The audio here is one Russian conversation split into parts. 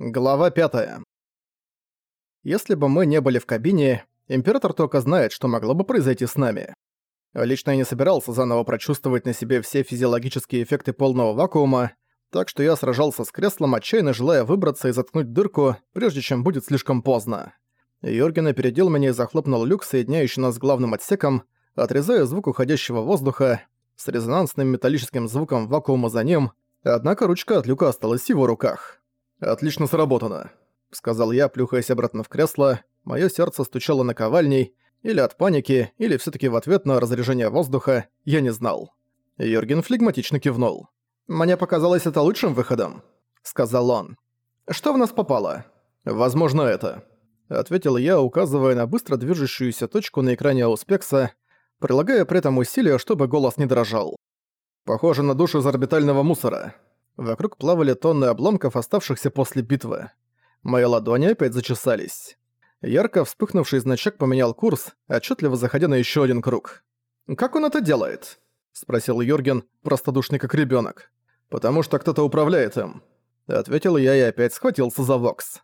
Глава 5. Если бы мы не были в кабине, Император только знает, что могло бы произойти с нами. Лично я не собирался заново прочувствовать на себе все физиологические эффекты полного вакуума, так что я сражался с креслом, отчаянно желая выбраться и заткнуть дырку, прежде чем будет слишком поздно. Йорген опередил меня и захлопнул люк, соединяющий нас с главным отсеком, отрезая звук уходящего воздуха с резонансным металлическим звуком вакуума за ним, однако ручка от люка осталась в его руках. «Отлично сработано», — сказал я, плюхаясь обратно в кресло. Моё сердце стучало на ковальней, или от паники, или всё-таки в ответ на разряжение воздуха, я не знал. Йорген флегматично кивнул. «Мне показалось это лучшим выходом», — сказал он. «Что в нас попало?» «Возможно, это», — ответил я, указывая на быстро движущуюся точку на экране Ауспекса, прилагая при этом усилия, чтобы голос не дрожал. «Похоже на душу из орбитального мусора. Вокруг плавали тонны обломков, оставшихся после битвы. Мои ладони опять зачесались. Ярко вспыхнувший значок поменял курс, отчетливо заходя на еще один круг. «Как он это делает?» — спросил Юрген, простодушный как ребенок. «Потому что кто-то управляет им», — ответил я и опять схватился за Вокс.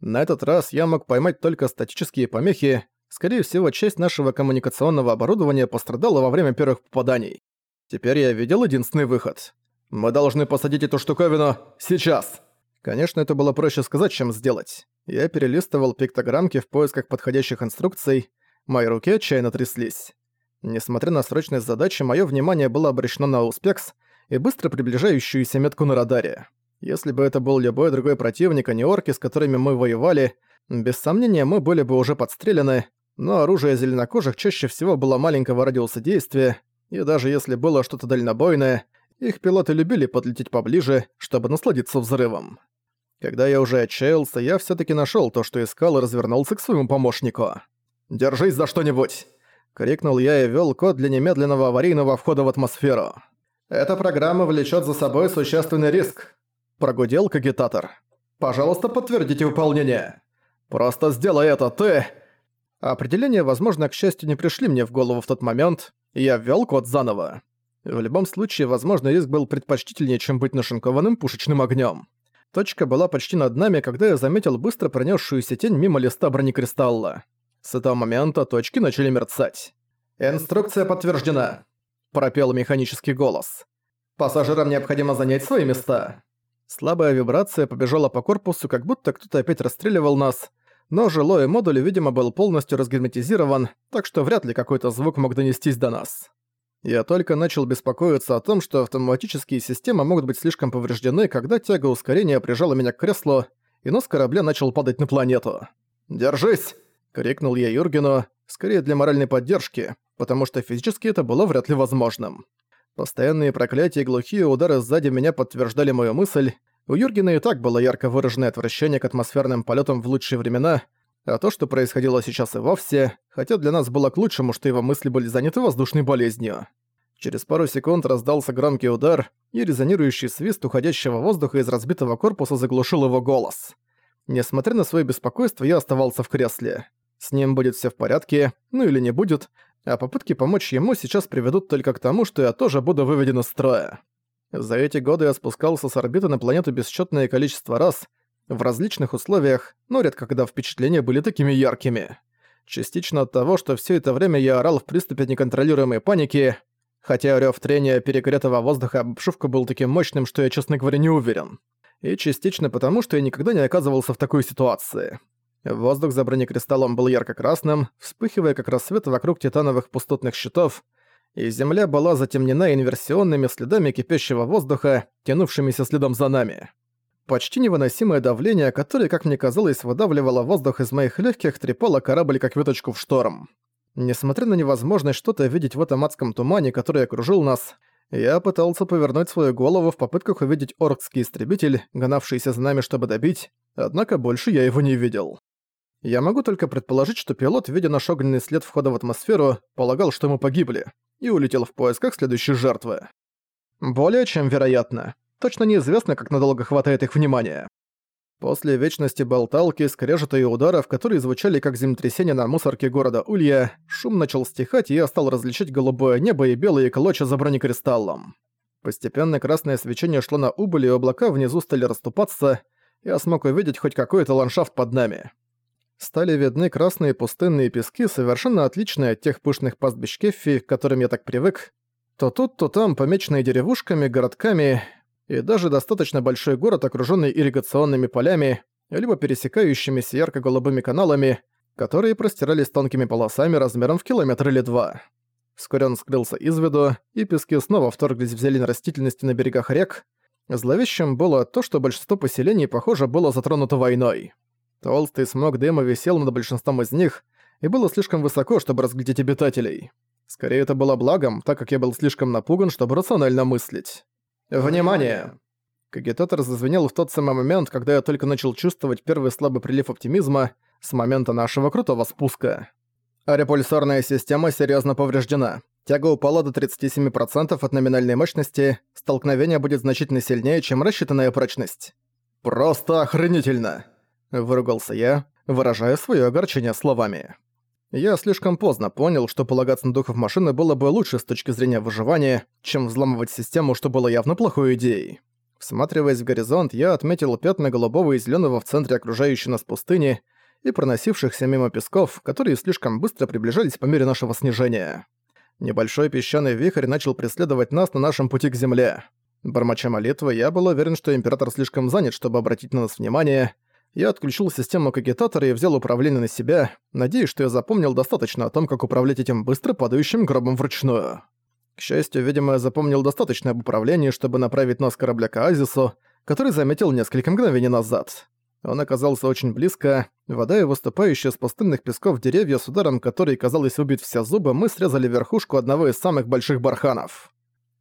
На этот раз я мог поймать только статические помехи, скорее всего, часть нашего коммуникационного оборудования пострадала во время первых попаданий. Теперь я видел единственный выход. «Мы должны посадить эту штуковину сейчас!» Конечно, это было проще сказать, чем сделать. Я перелистывал пиктограммки в поисках подходящих инструкций, мои руки отчаянно тряслись. Несмотря на срочность задачи, мое внимание было обращено на Успекс и быстро приближающуюся метку на радаре. Если бы это был любой другой противник, а не орки, с которыми мы воевали, без сомнения, мы были бы уже подстрелены, но оружие зеленокожих чаще всего было маленького радиуса действия, и даже если было что-то дальнобойное, их пилоты любили подлететь поближе, чтобы насладиться взрывом. Когда я уже отчаялся, я все таки нашел то, что искал, и развернулся к своему помощнику. «Держись за что-нибудь!» — крикнул я и ввел код для немедленного аварийного входа в атмосферу. «Эта программа влечет за собой существенный риск», — прогудел кагитатор. «Пожалуйста, подтвердите выполнение». «Просто сделай это, ты!» Определения, возможно, к счастью, не пришли мне в голову в тот момент, и я ввел код заново. В любом случае, возможно, риск был предпочтительнее, чем быть нашинкованным пушечным огнем. Точка была почти над нами, когда я заметил быстро пронесшуюся тень мимо листа бронекристалла. С этого момента точки начали мерцать. «Инструкция подтверждена», — пропел механический голос. «Пассажирам необходимо занять свои места». Слабая вибрация побежала по корпусу, как будто кто-то опять расстреливал нас, но жилой модуль, видимо, был полностью разгерметизирован, так что вряд ли какой-то звук мог донестись до нас. Я только начал беспокоиться о том, что автоматические системы могут быть слишком повреждены, когда тяга ускорения прижала меня к креслу, и нос корабля начал падать на планету. «Держись!» — крикнул я Юргену, скорее для моральной поддержки, потому что физически это было вряд ли возможным. Постоянные проклятия и глухие удары сзади меня подтверждали мою мысль. У Юргена и так было ярко выраженное отвращение к атмосферным полетам в лучшие времена — а то, что происходило сейчас и вовсе, хотя для нас было к лучшему, что его мысли были заняты воздушной болезнью. Через пару секунд раздался громкий удар, и резонирующий свист уходящего воздуха из разбитого корпуса заглушил его голос. Несмотря на свое беспокойство, я оставался в кресле. С ним будет все в порядке, ну или не будет, а попытки помочь ему сейчас приведут только к тому, что я тоже буду выведен из строя. За эти годы я спускался с орбиты на планету бесчетное количество раз, в различных условиях, но редко когда впечатления были такими яркими. Частично от того, что все это время я орал в приступе неконтролируемой паники, хотя рёв трения перегретого воздуха обшивка был таким мощным, что я, честно говоря, не уверен. И частично потому, что я никогда не оказывался в такой ситуации. Воздух за бронекристаллом был ярко-красным, вспыхивая как рассвет вокруг титановых пустотных щитов, и земля была затемнена инверсионными следами кипящего воздуха, тянувшимися следом за нами. Почти невыносимое давление, которое, как мне казалось, выдавливало воздух из моих легких, трепало корабль как веточку в шторм. Несмотря на невозможность что-то видеть в этом адском тумане, который окружил нас, я пытался повернуть свою голову в попытках увидеть оркский истребитель, гнавшийся за нами, чтобы добить, однако больше я его не видел. Я могу только предположить, что пилот, видя наш огненный след входа в атмосферу, полагал, что мы погибли, и улетел в поисках следующей жертвы. Более чем вероятно. Точно неизвестно, как надолго хватает их внимания. После вечности болталки, скрежета и ударов, которые звучали как землетрясение на мусорке города Улья, шум начал стихать, и я стал различать голубое небо и белые клочья за бронекристаллом. Постепенно красное свечение шло на убыль, и облака внизу стали расступаться. я смог увидеть хоть какой-то ландшафт под нами. Стали видны красные пустынные пески, совершенно отличные от тех пышных пастбищ Кеффи, к которым я так привык. То тут, то там, помеченные деревушками, городками, и даже достаточно большой город, окруженный ирригационными полями, либо пересекающимися ярко-голубыми каналами, которые простирались тонкими полосами размером в километр или два. Вскоре он скрылся из виду, и пески снова вторглись в зелень растительности на берегах рек. Зловещим было то, что большинство поселений, похоже, было затронуто войной. Толстый смог дыма висел над большинством из них, и было слишком высоко, чтобы разглядеть обитателей. Скорее, это было благом, так как я был слишком напуган, чтобы рационально мыслить. «Внимание!» Кагитатор зазвенел в тот самый момент, когда я только начал чувствовать первый слабый прилив оптимизма с момента нашего крутого спуска. Репульсорная система серьезно повреждена. Тяга упала до 37% от номинальной мощности, столкновение будет значительно сильнее, чем рассчитанная прочность. «Просто охренительно!» – выругался я, выражая свое огорчение словами. Я слишком поздно понял, что полагаться на духов машины было бы лучше с точки зрения выживания, чем взламывать систему, что было явно плохой идеей. Всматриваясь в горизонт, я отметил пятна голубого и зеленого в центре окружающей нас пустыни и проносившихся мимо песков, которые слишком быстро приближались по мере нашего снижения. Небольшой песчаный вихрь начал преследовать нас на нашем пути к земле. Бормоча молитвы, я был уверен, что Император слишком занят, чтобы обратить на нас внимание — я отключил систему кагитатора и взял управление на себя, надеясь, что я запомнил достаточно о том, как управлять этим быстро падающим гробом вручную. К счастью, видимо, я запомнил достаточно об управлении, чтобы направить нас корабля к Оазису, который заметил несколько мгновений назад. Он оказался очень близко, вода и выступающие с пустынных песков деревья с ударом, который, казалось, убить все зубы, мы срезали верхушку одного из самых больших барханов.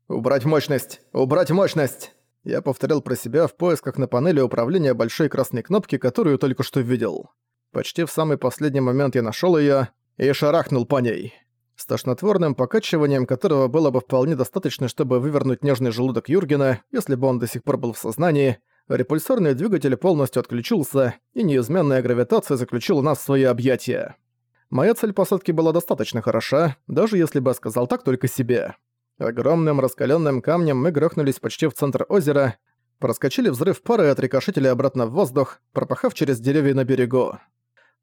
«Убрать мощность! Убрать мощность!» Я повторял про себя в поисках на панели управления большой красной кнопки, которую только что видел. Почти в самый последний момент я нашёл её и шарахнул по ней. С тошнотворным покачиванием, которого было бы вполне достаточно, чтобы вывернуть нежный желудок Юргена, если бы он до сих пор был в сознании, репульсорный двигатель полностью отключился, и неизменная гравитация заключила нас в свои объятия. Моя цель посадки была достаточно хороша, даже если бы я сказал так только себе. Огромным раскаленным камнем мы грохнулись почти в центр озера, проскочили взрыв пары и отрикошетили обратно в воздух, пропахав через деревья на берегу.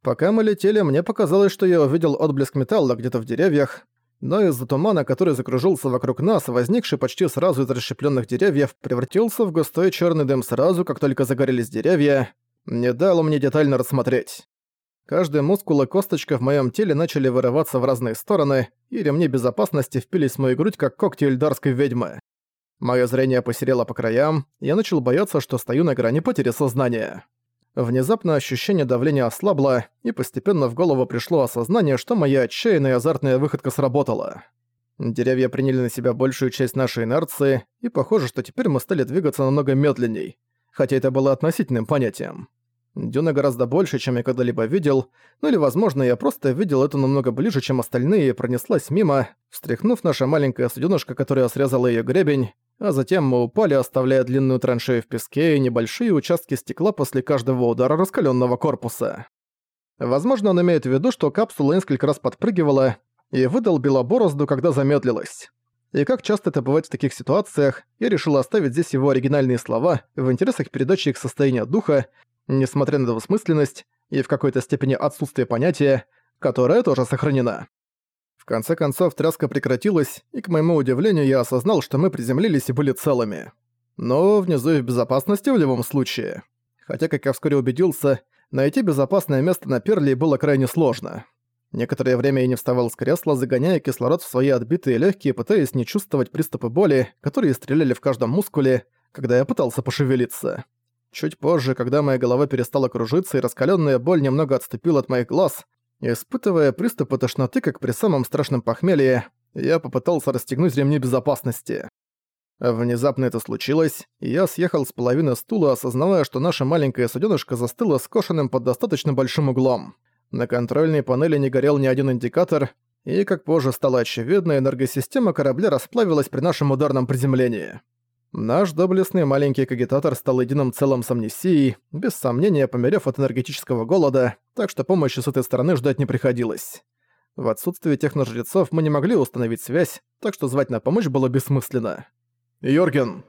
Пока мы летели, мне показалось, что я увидел отблеск металла где-то в деревьях, но из-за тумана, который закружился вокруг нас, возникший почти сразу из расщепленных деревьев, превратился в густой черный дым сразу, как только загорелись деревья, не дал мне детально рассмотреть. Каждый мускул и косточка в моем теле начали вырываться в разные стороны, и ремни безопасности впились в мою грудь, как когти эльдарской ведьмы. Мое зрение посерело по краям, я начал бояться, что стою на грани потери сознания. Внезапно ощущение давления ослабло, и постепенно в голову пришло осознание, что моя отчаянная и азартная выходка сработала. Деревья приняли на себя большую часть нашей инерции, и похоже, что теперь мы стали двигаться намного медленней, хотя это было относительным понятием. Дюна гораздо больше, чем я когда-либо видел, ну или, возможно, я просто видел это намного ближе, чем остальные, и пронеслась мимо, встряхнув наша маленькая суденышка, которая срезала ее гребень, а затем мы упали, оставляя длинную траншею в песке и небольшие участки стекла после каждого удара раскаленного корпуса. Возможно, он имеет в виду, что капсула несколько раз подпрыгивала и выдолбила борозду, когда замедлилась. И как часто это бывает в таких ситуациях, я решил оставить здесь его оригинальные слова в интересах передачи их состояния духа несмотря на двусмысленность и в какой-то степени отсутствие понятия, которое тоже сохранено. В конце концов, тряска прекратилась, и, к моему удивлению, я осознал, что мы приземлились и были целыми. Но внизу и в безопасности в любом случае. Хотя, как я вскоре убедился, найти безопасное место на Перли было крайне сложно. Некоторое время я не вставал с кресла, загоняя кислород в свои отбитые легкие, пытаясь не чувствовать приступы боли, которые стреляли в каждом мускуле, когда я пытался пошевелиться. Чуть позже, когда моя голова перестала кружиться и раскаленная боль немного отступила от моих глаз, испытывая приступы тошноты, как при самом страшном похмелье, я попытался расстегнуть ремни безопасности. Внезапно это случилось, и я съехал с половины стула, осознавая, что наша маленькая суденышка застыла скошенным под достаточно большим углом. На контрольной панели не горел ни один индикатор, и, как позже стало очевидно, энергосистема корабля расплавилась при нашем ударном приземлении. Наш доблестный маленький кагитатор стал единым целым с амнисией, без сомнения померев от энергетического голода, так что помощи с этой стороны ждать не приходилось. В отсутствие техножрецов мы не могли установить связь, так что звать на помощь было бессмысленно. «Йорген!»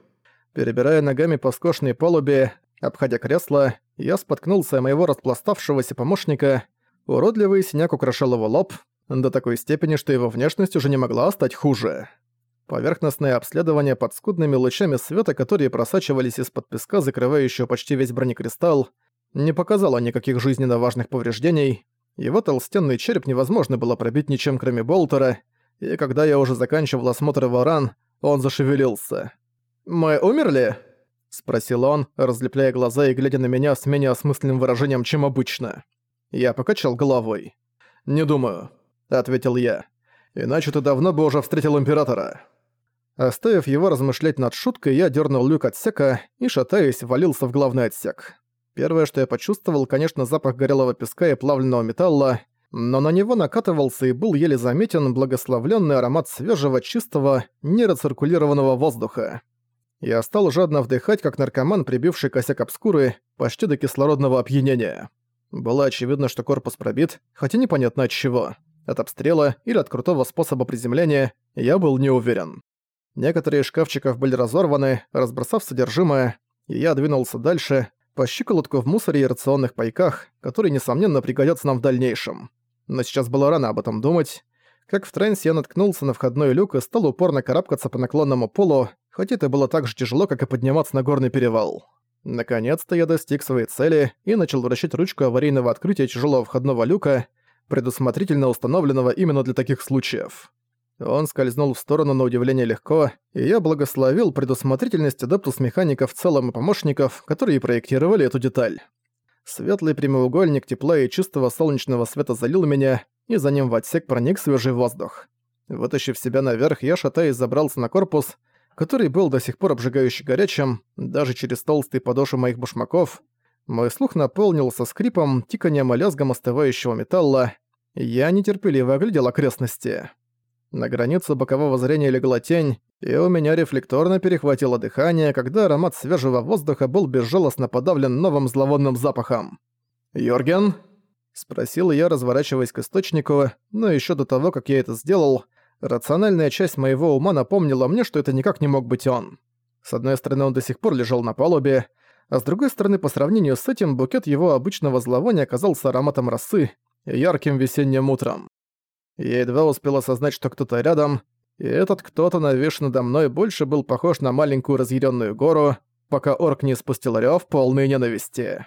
Перебирая ногами по скошенной палубе, Обходя кресло, я споткнулся моего распластавшегося помощника. Уродливый синяк украшал его лоб, до такой степени, что его внешность уже не могла стать хуже. Поверхностное обследование под скудными лучами света, которые просачивались из-под песка, закрывающего почти весь бронекристалл, не показало никаких жизненно важных повреждений. Его толстенный череп невозможно было пробить ничем, кроме болтера, и когда я уже заканчивал осмотр его ран, он зашевелился. «Мы умерли?» — спросил он, разлепляя глаза и глядя на меня с менее осмысленным выражением, чем обычно. Я покачал головой. «Не думаю», — ответил я. «Иначе ты давно бы уже встретил Императора». Оставив его размышлять над шуткой, я дернул люк отсека и, шатаясь, валился в главный отсек. Первое, что я почувствовал, конечно, запах горелого песка и плавленного металла, но на него накатывался и был еле заметен благословленный аромат свежего, чистого, нейроциркулированного воздуха. Я стал жадно вдыхать, как наркоман, прибивший косяк обскуры, почти до кислородного опьянения. Было очевидно, что корпус пробит, хотя непонятно от чего. От обстрела или от крутого способа приземления я был не уверен. Некоторые из шкафчиков были разорваны, разбросав содержимое, и я двинулся дальше, по щиколотку в мусоре и рационных пайках, которые, несомненно, пригодятся нам в дальнейшем. Но сейчас было рано об этом думать. Как в тренсе я наткнулся на входной люк и стал упорно карабкаться по наклонному полу, хоть это было так же тяжело, как и подниматься на горный перевал. Наконец-то я достиг своей цели и начал вращать ручку аварийного открытия тяжелого входного люка, предусмотрительно установленного именно для таких случаев. Он скользнул в сторону на удивление легко, и я благословил предусмотрительность адептус механиков в целом и помощников, которые проектировали эту деталь. Светлый прямоугольник тепла и чистого солнечного света залил меня, и за ним в отсек проник свежий воздух. Вытащив себя наверх, я, шатаясь, забрался на корпус, который был до сих пор обжигающе горячим, даже через толстые подошвы моих башмаков. Мой слух наполнился скрипом, тиканием и лязгом остывающего металла. Я нетерпеливо оглядел окрестности. На границе бокового зрения легла тень, и у меня рефлекторно перехватило дыхание, когда аромат свежего воздуха был безжалостно подавлен новым зловонным запахом. «Йорген?» — спросил я, разворачиваясь к источнику, но еще до того, как я это сделал, рациональная часть моего ума напомнила мне, что это никак не мог быть он. С одной стороны, он до сих пор лежал на палубе, а с другой стороны, по сравнению с этим, букет его обычного зловония оказался ароматом росы, ярким весенним утром. Я едва успел осознать, что кто-то рядом, и этот кто-то, навеш надо мной, больше был похож на маленькую разъяренную гору, пока орк не спустил рёв полной ненависти.